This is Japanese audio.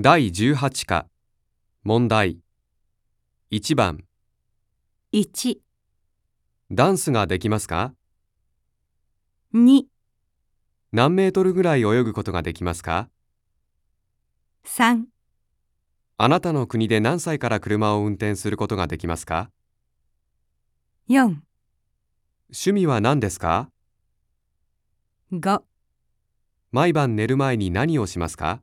第18課。問題。1番。1、ダンスができますか？2、何メートルぐらい泳ぐことができますか？3、あなたの国で何歳から車を運転することができますか？4、趣味は何ですか？5毎晩寝る前に何をしますか？